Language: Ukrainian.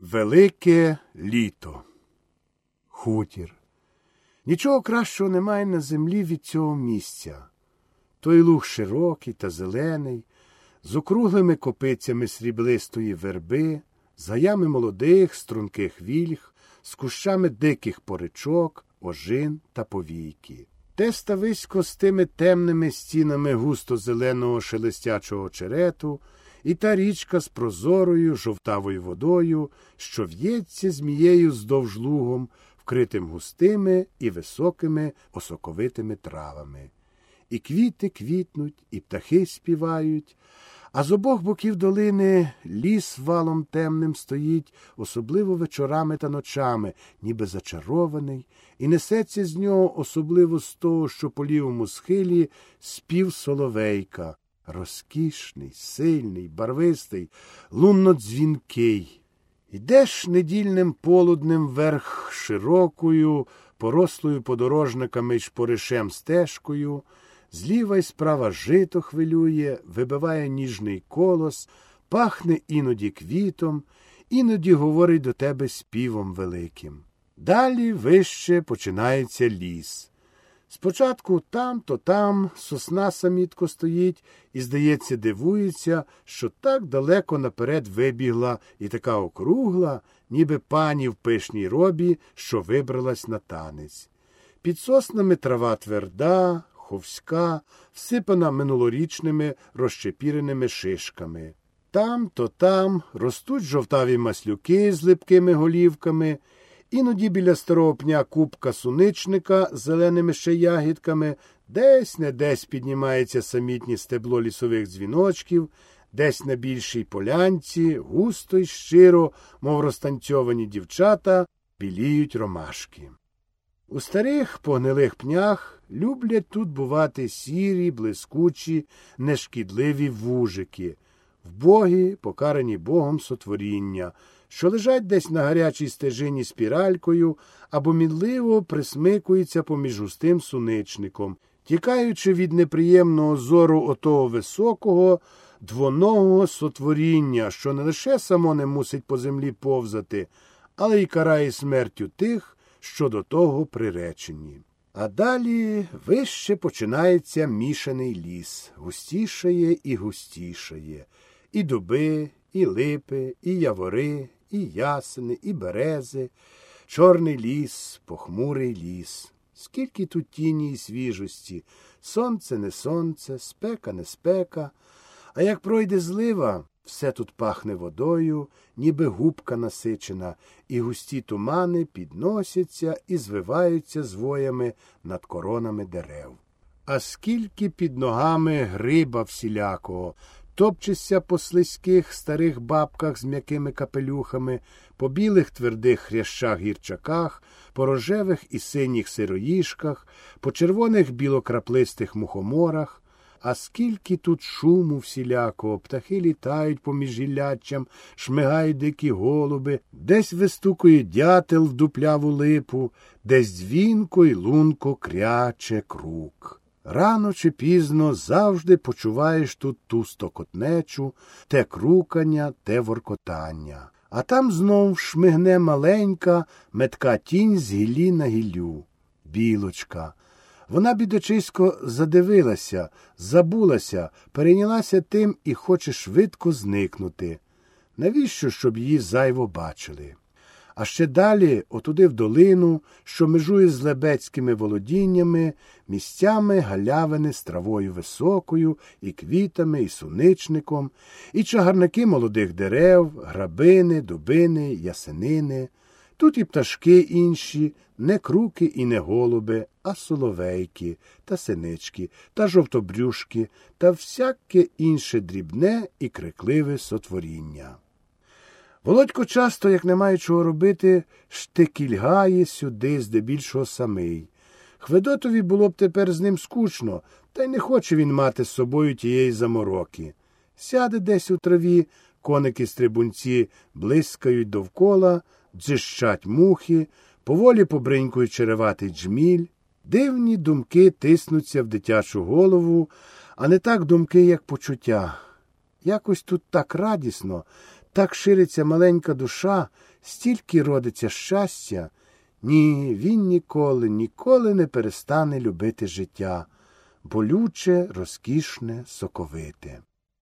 Велике літо. Хутір. Нічого кращого немає на землі від цього місця. Той луг широкий та зелений, з округлими копицями сріблистої верби, з гаями молодих, струнких вільг, з кущами диких поричок, ожин та повійки. Те стависько з тими темними стінами густо зеленого шелестячого черету і та річка з прозорою жовтавою водою, що в'ється змією здовж лугом, вкритим густими і високими осоковитими травами. І квіти квітнуть, і птахи співають, а з обох боків долини ліс валом темним стоїть, особливо вечорами та ночами, ніби зачарований, і несеться з нього, особливо з того, що по лівому схилі спів соловейка, розкішний, сильний, барвистий, лунно-дзвінкий. Йдеш недільним полуднем верх широкою, порослою подорожниками й шпоришем стежкою, зліва й справа жито хвилює, вибиває ніжний колос, пахне іноді квітом, іноді говорить до тебе співом великим. Далі вище починається ліс. Спочатку там, то там сосна самітко стоїть і, здається, дивується, що так далеко наперед вибігла і така округла, ніби пані в пишній робі, що вибралась на танець. Під соснами трава тверда, ховська, всипана минулорічними розчепіреними шишками. Там то там ростуть жовтаві маслюки з липкими голівками. Іноді біля старого пня купка суничника з зеленими ще ягідками, десь не десь піднімається самітнє стебло лісових дзвіночків, десь на більшій полянці, густо й щиро, мов розтанцьовані дівчата, біліють ромашки. У старих погнилих пнях люблять тут бувати сірі, блискучі, нешкідливі вужики, вбогі, покарані Богом сотворіння що лежать десь на гарячій стежині спіралькою або мідливо присмикуються поміж густим суничником, тікаючи від неприємного зору отого високого, двоногого сотворіння, що не лише само не мусить по землі повзати, але й карає смертю тих, що до того приречені. А далі вище починається мішаний ліс, густішає і густішає, і дуби, і липи, і явори, і ясени, і берези, чорний ліс, похмурий ліс. Скільки тут тіні і свіжості, сонце не сонце, спека не спека, а як пройде злива, все тут пахне водою, ніби губка насичена, і густі тумани підносяться і звиваються звоями над коронами дерев. А скільки під ногами гриба всілякого, топчешся по слизьких старих бабках з м'якими капелюхами, по білих твердих хрящах гірчаках, по рожевих і синіх сироїшках, по червоних білокраплистих мухоморах. А скільки тут шуму всілякого, птахи літають поміж гілляччям, шмигають дикі голуби, десь вистукує дятел в дупляву липу, десь дзвінко й лунко кряче крук. Рано чи пізно завжди почуваєш тут ту стокотнечу, те крукання, те воркотання. А там знов шмигне маленька, метка тінь з гіллі на гіллю. Білочка. Вона, бідочисько, задивилася, забулася, перейнялася тим і хоче швидко зникнути. Навіщо, щоб її зайво бачили? А ще далі, отуди в долину, що межує з лебецькими володіннями, місцями галявини з травою високою, і квітами, і суничником, і чагарники молодих дерев, грабини, дубини, ясенини. Тут і пташки інші, не круки і не голуби, а соловейки та синички, та жовтобрюшки, та всяке інше дрібне і крикливе сотворіння. Володько часто, як не має чого робити, штикільгає сюди, здебільшого самий. Хведотові було б тепер з ним скучно, та й не хоче він мати з собою тієї замороки. Сяде десь у траві, коники стрибунці блискають довкола, дзищать мухи, поволі побринькують череватий джміль. Дивні думки тиснуться в дитячу голову, а не так думки, як почуття. Якось тут так радісно, так шириться маленька душа, стільки родиться щастя. Ні, він ніколи, ніколи не перестане любити життя, болюче, розкішне, соковите.